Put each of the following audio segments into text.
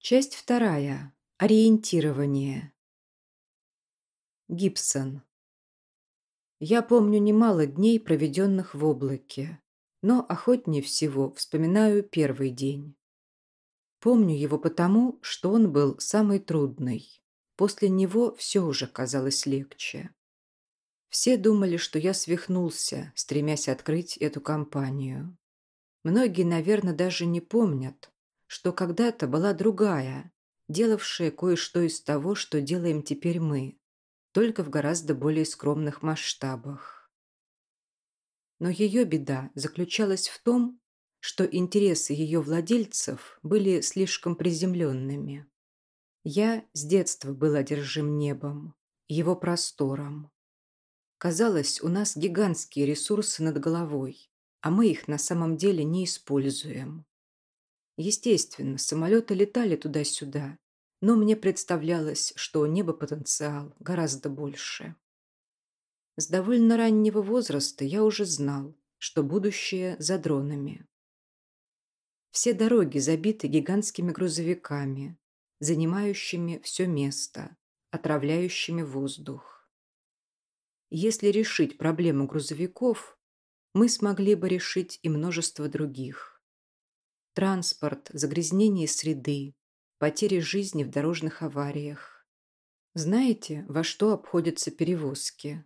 Часть вторая. Ориентирование. Гибсон. Я помню немало дней, проведенных в облаке, но охотнее всего вспоминаю первый день. Помню его потому, что он был самый трудный. После него все уже казалось легче. Все думали, что я свихнулся, стремясь открыть эту компанию. Многие, наверное, даже не помнят, что когда-то была другая, делавшая кое-что из того, что делаем теперь мы, только в гораздо более скромных масштабах. Но ее беда заключалась в том, что интересы ее владельцев были слишком приземленными. Я с детства был одержим небом, его простором. Казалось, у нас гигантские ресурсы над головой, а мы их на самом деле не используем. Естественно, самолеты летали туда-сюда, но мне представлялось, что у неба потенциал гораздо больше. С довольно раннего возраста я уже знал, что будущее за дронами. Все дороги забиты гигантскими грузовиками, занимающими все место, отравляющими воздух. Если решить проблему грузовиков, мы смогли бы решить и множество других транспорт, загрязнение среды, потери жизни в дорожных авариях. Знаете, во что обходятся перевозки?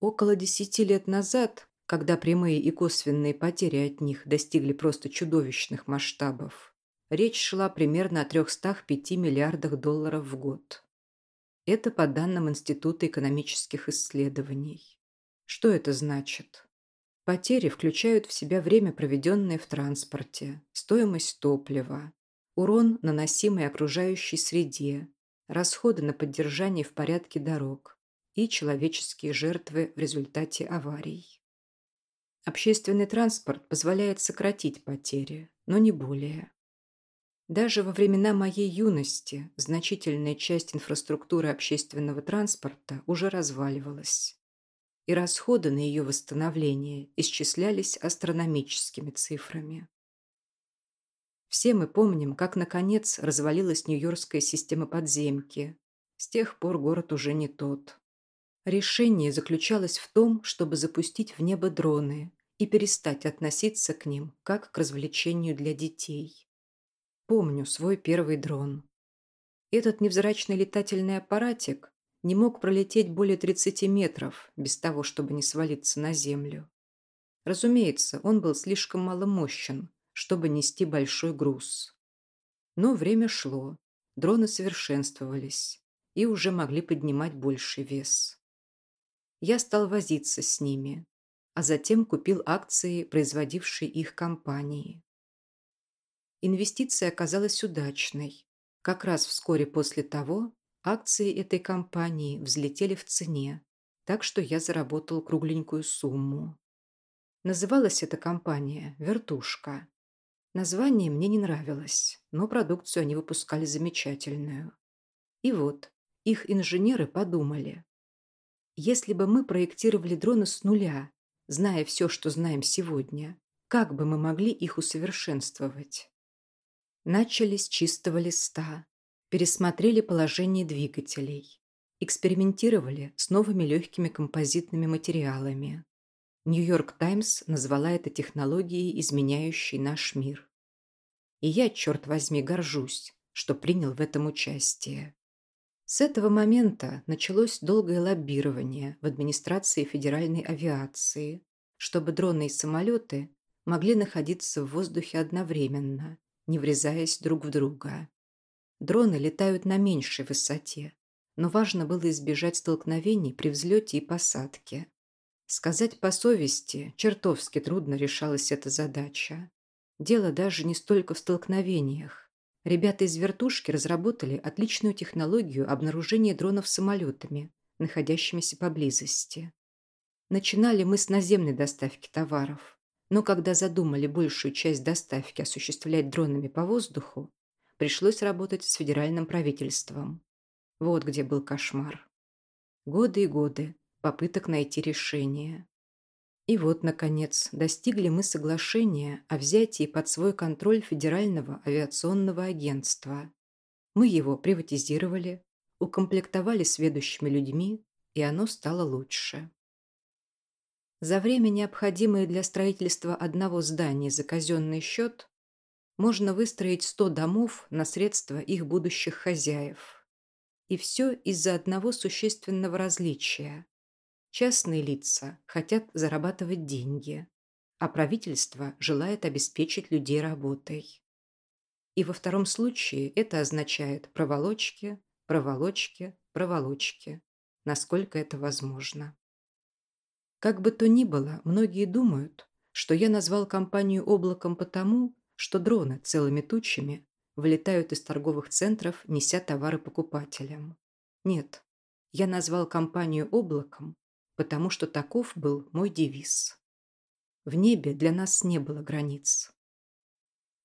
Около десяти лет назад, когда прямые и косвенные потери от них достигли просто чудовищных масштабов, речь шла примерно о 305 миллиардах долларов в год. Это по данным Института экономических исследований. Что это значит? Потери включают в себя время, проведенное в транспорте, стоимость топлива, урон, наносимый окружающей среде, расходы на поддержание в порядке дорог и человеческие жертвы в результате аварий. Общественный транспорт позволяет сократить потери, но не более. Даже во времена моей юности значительная часть инфраструктуры общественного транспорта уже разваливалась и расходы на ее восстановление исчислялись астрономическими цифрами. Все мы помним, как, наконец, развалилась Нью-Йоркская система подземки. С тех пор город уже не тот. Решение заключалось в том, чтобы запустить в небо дроны и перестать относиться к ним как к развлечению для детей. Помню свой первый дрон. Этот невзрачный летательный аппаратик не мог пролететь более 30 метров без того, чтобы не свалиться на землю. Разумеется, он был слишком маломощен, чтобы нести большой груз. Но время шло, дроны совершенствовались и уже могли поднимать больший вес. Я стал возиться с ними, а затем купил акции, производившей их компании. Инвестиция оказалась удачной, как раз вскоре после того, Акции этой компании взлетели в цене, так что я заработал кругленькую сумму. Называлась эта компания «Вертушка». Название мне не нравилось, но продукцию они выпускали замечательную. И вот, их инженеры подумали. Если бы мы проектировали дроны с нуля, зная все, что знаем сегодня, как бы мы могли их усовершенствовать? Начали с чистого листа, пересмотрели положение двигателей, экспериментировали с новыми легкими композитными материалами. Нью-Йорк Таймс назвала это технологией, изменяющей наш мир. И я, черт возьми, горжусь, что принял в этом участие. С этого момента началось долгое лоббирование в администрации федеральной авиации, чтобы дроны и самолеты могли находиться в воздухе одновременно, не врезаясь друг в друга. Дроны летают на меньшей высоте, но важно было избежать столкновений при взлете и посадке. Сказать по совести, чертовски трудно решалась эта задача. Дело даже не столько в столкновениях. Ребята из вертушки разработали отличную технологию обнаружения дронов самолетами, находящимися поблизости. Начинали мы с наземной доставки товаров, но когда задумали большую часть доставки осуществлять дронами по воздуху, пришлось работать с федеральным правительством. Вот где был кошмар. Годы и годы попыток найти решение. И вот, наконец, достигли мы соглашения о взятии под свой контроль Федерального авиационного агентства. Мы его приватизировали, укомплектовали сведущими людьми, и оно стало лучше. За время, необходимое для строительства одного здания за казенный счет, можно выстроить 100 домов на средства их будущих хозяев. И все из-за одного существенного различия. Частные лица хотят зарабатывать деньги, а правительство желает обеспечить людей работой. И во втором случае это означает проволочки, проволочки, проволочки, насколько это возможно. Как бы то ни было, многие думают, что я назвал компанию облаком потому, что дроны целыми тучами вылетают из торговых центров, неся товары покупателям. Нет, я назвал компанию облаком, потому что таков был мой девиз. В небе для нас не было границ.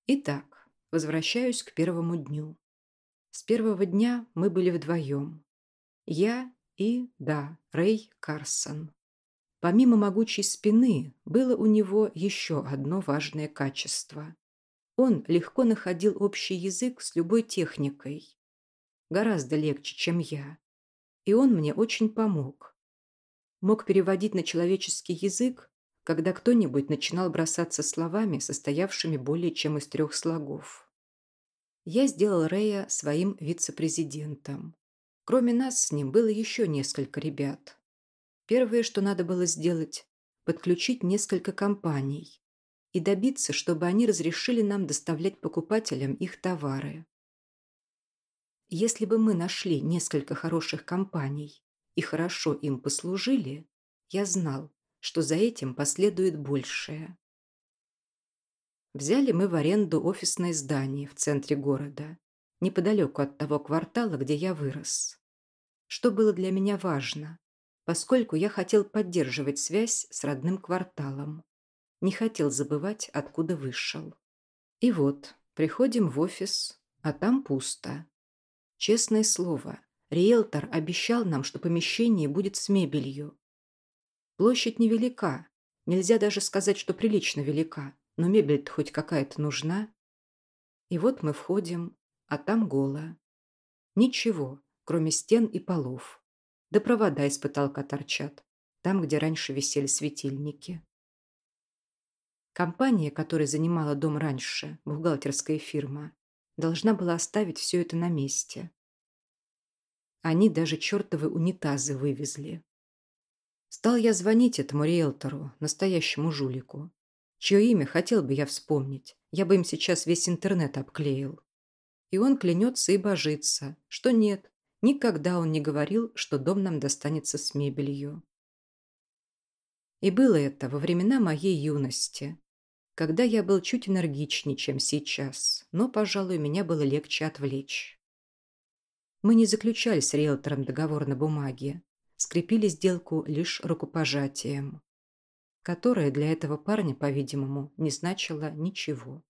Итак, возвращаюсь к первому дню. С первого дня мы были вдвоем. Я и, да, Рэй Карсон. Помимо могучей спины, было у него еще одно важное качество. Он легко находил общий язык с любой техникой. Гораздо легче, чем я. И он мне очень помог. Мог переводить на человеческий язык, когда кто-нибудь начинал бросаться словами, состоявшими более чем из трех слогов. Я сделал Рэя своим вице-президентом. Кроме нас с ним было еще несколько ребят. Первое, что надо было сделать – подключить несколько компаний и добиться, чтобы они разрешили нам доставлять покупателям их товары. Если бы мы нашли несколько хороших компаний и хорошо им послужили, я знал, что за этим последует большее. Взяли мы в аренду офисное здание в центре города, неподалеку от того квартала, где я вырос. Что было для меня важно, поскольку я хотел поддерживать связь с родным кварталом. Не хотел забывать, откуда вышел. И вот, приходим в офис, а там пусто. Честное слово, риэлтор обещал нам, что помещение будет с мебелью. Площадь невелика, нельзя даже сказать, что прилично велика, но мебель-то хоть какая-то нужна. И вот мы входим, а там голо. Ничего, кроме стен и полов. Да провода из потолка торчат, там, где раньше висели светильники. Компания, которая занимала дом раньше, бухгалтерская фирма, должна была оставить все это на месте. Они даже чертовы унитазы вывезли. Стал я звонить этому риэлтору, настоящему жулику чье имя хотел бы я вспомнить. Я бы им сейчас весь интернет обклеил. И он клянется и божится, что нет, никогда он не говорил, что дом нам достанется с мебелью. И было это во времена моей юности, когда я был чуть энергичнее, чем сейчас, но, пожалуй, меня было легче отвлечь. Мы не заключали с риэлтором договор на бумаге, скрепили сделку лишь рукопожатием которое для этого парня, по-видимому, не значило ничего.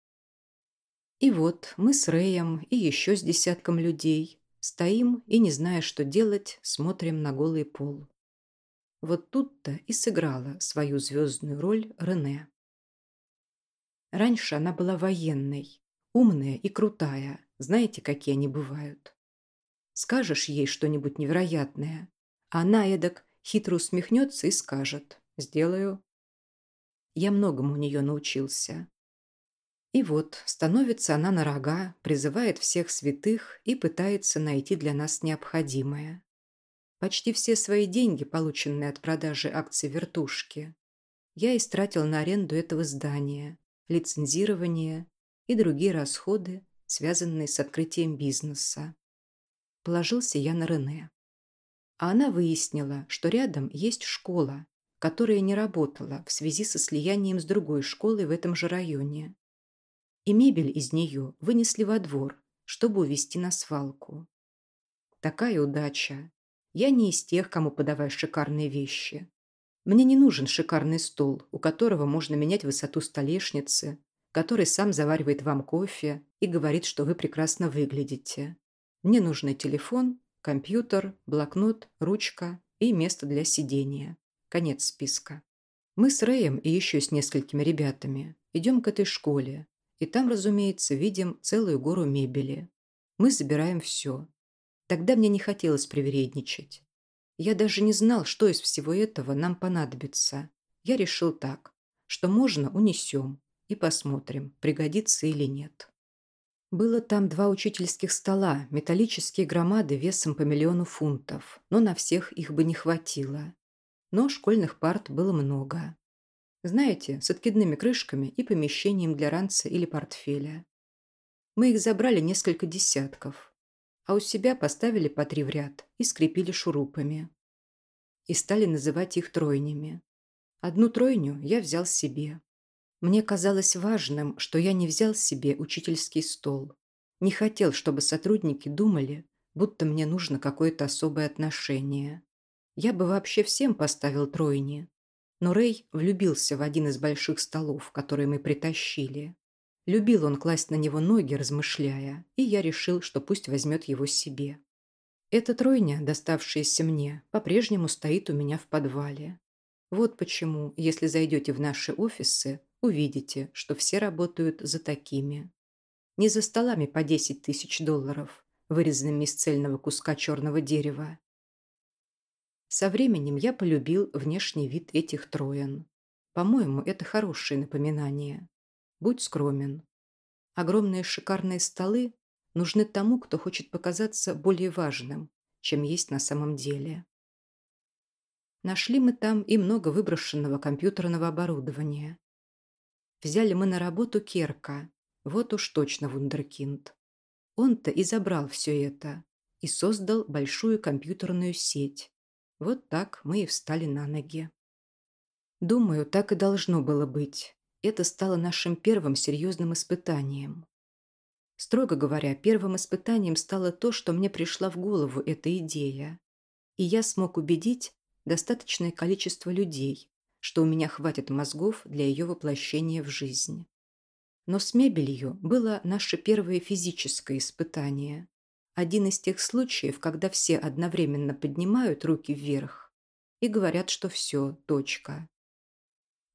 И вот мы с Рэем и еще с десятком людей стоим и, не зная, что делать, смотрим на голый пол. Вот тут-то и сыграла свою звездную роль Рене. Раньше она была военной, умная и крутая, знаете, какие они бывают. Скажешь ей что-нибудь невероятное, а она эдак хитро усмехнется и скажет «Сделаю». Я многому у нее научился. И вот, становится она на рога, призывает всех святых и пытается найти для нас необходимое. Почти все свои деньги, полученные от продажи акций «Вертушки», я истратил на аренду этого здания, лицензирование и другие расходы, связанные с открытием бизнеса. Положился я на Рене. А она выяснила, что рядом есть школа, которая не работала в связи со слиянием с другой школой в этом же районе. И мебель из нее вынесли во двор, чтобы увезти на свалку. Такая удача. Я не из тех, кому подавай шикарные вещи. Мне не нужен шикарный стол, у которого можно менять высоту столешницы, который сам заваривает вам кофе и говорит, что вы прекрасно выглядите. Мне нужны телефон, компьютер, блокнот, ручка и место для сидения. Конец списка. Мы с Рэем и еще с несколькими ребятами идем к этой школе, и там, разумеется, видим целую гору мебели. Мы забираем все. Тогда мне не хотелось привередничать. Я даже не знал, что из всего этого нам понадобится. Я решил так, что можно унесем и посмотрим, пригодится или нет. Было там два учительских стола, металлические громады весом по миллиону фунтов, но на всех их бы не хватило. Но школьных парт было много. Знаете, с откидными крышками и помещением для ранца или портфеля. Мы их забрали несколько десятков, а у себя поставили по три в ряд и скрепили шурупами. И стали называть их тройнями. Одну тройню я взял себе, мне казалось важным, что я не взял себе учительский стол. Не хотел, чтобы сотрудники думали, будто мне нужно какое-то особое отношение. Я бы вообще всем поставил тройни. Но Рэй влюбился в один из больших столов, которые мы притащили. Любил он класть на него ноги, размышляя, и я решил, что пусть возьмет его себе. Эта тройня, доставшаяся мне, по-прежнему стоит у меня в подвале. Вот почему, если зайдете в наши офисы, увидите, что все работают за такими. Не за столами по 10 тысяч долларов, вырезанными из цельного куска черного дерева. Со временем я полюбил внешний вид этих троен. По-моему, это хорошее напоминание. Будь скромен. Огромные шикарные столы нужны тому, кто хочет показаться более важным, чем есть на самом деле. Нашли мы там и много выброшенного компьютерного оборудования. Взяли мы на работу Керка. Вот уж точно вундеркинд. Он-то и забрал все это. И создал большую компьютерную сеть. Вот так мы и встали на ноги. Думаю, так и должно было быть. Это стало нашим первым серьезным испытанием. Строго говоря, первым испытанием стало то, что мне пришла в голову эта идея. И я смог убедить достаточное количество людей, что у меня хватит мозгов для ее воплощения в жизнь. Но с мебелью было наше первое физическое испытание. Один из тех случаев, когда все одновременно поднимают руки вверх и говорят, что все, точка.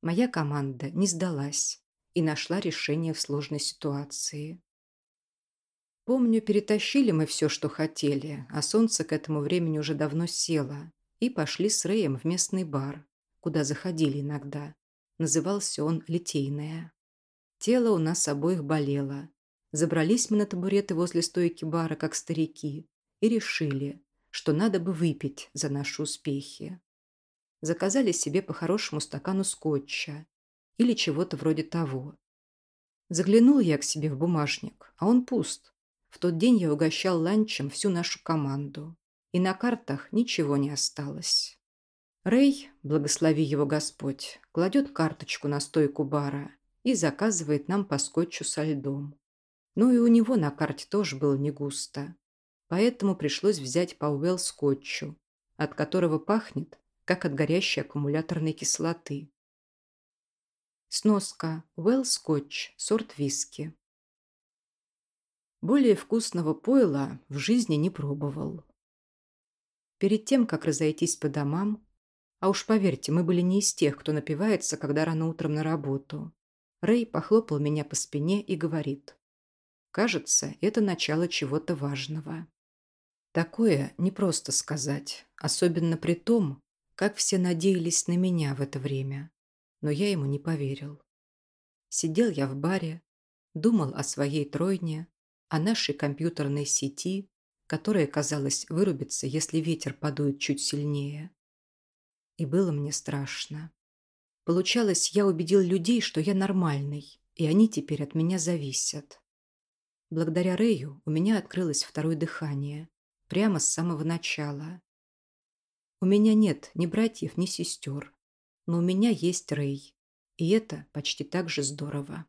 Моя команда не сдалась и нашла решение в сложной ситуации. Помню, перетащили мы все, что хотели, а солнце к этому времени уже давно село, и пошли с Рэем в местный бар, куда заходили иногда. Назывался он «Литейная». Тело у нас обоих болело. Забрались мы на табуреты возле стойки бара, как старики, и решили, что надо бы выпить за наши успехи. Заказали себе по хорошему стакану скотча или чего-то вроде того. Заглянул я к себе в бумажник, а он пуст. В тот день я угощал ланчем всю нашу команду, и на картах ничего не осталось. Рэй, благослови его Господь, кладет карточку на стойку бара и заказывает нам по скотчу со льдом. Ну и у него на карте тоже было не густо. Поэтому пришлось взять по Уэлл скотчу, от которого пахнет, как от горящей аккумуляторной кислоты. Сноска. Уэлл скотч. Сорт виски. Более вкусного пойла в жизни не пробовал. Перед тем, как разойтись по домам, а уж поверьте, мы были не из тех, кто напивается, когда рано утром на работу. Рэй похлопал меня по спине и говорит. Кажется, это начало чего-то важного. Такое не просто сказать, особенно при том, как все надеялись на меня в это время. Но я ему не поверил. Сидел я в баре, думал о своей тройне, о нашей компьютерной сети, которая, казалось, вырубится, если ветер подует чуть сильнее. И было мне страшно. Получалось, я убедил людей, что я нормальный, и они теперь от меня зависят. Благодаря Рэю у меня открылось второе дыхание, прямо с самого начала. У меня нет ни братьев, ни сестер, но у меня есть Рэй, и это почти так же здорово.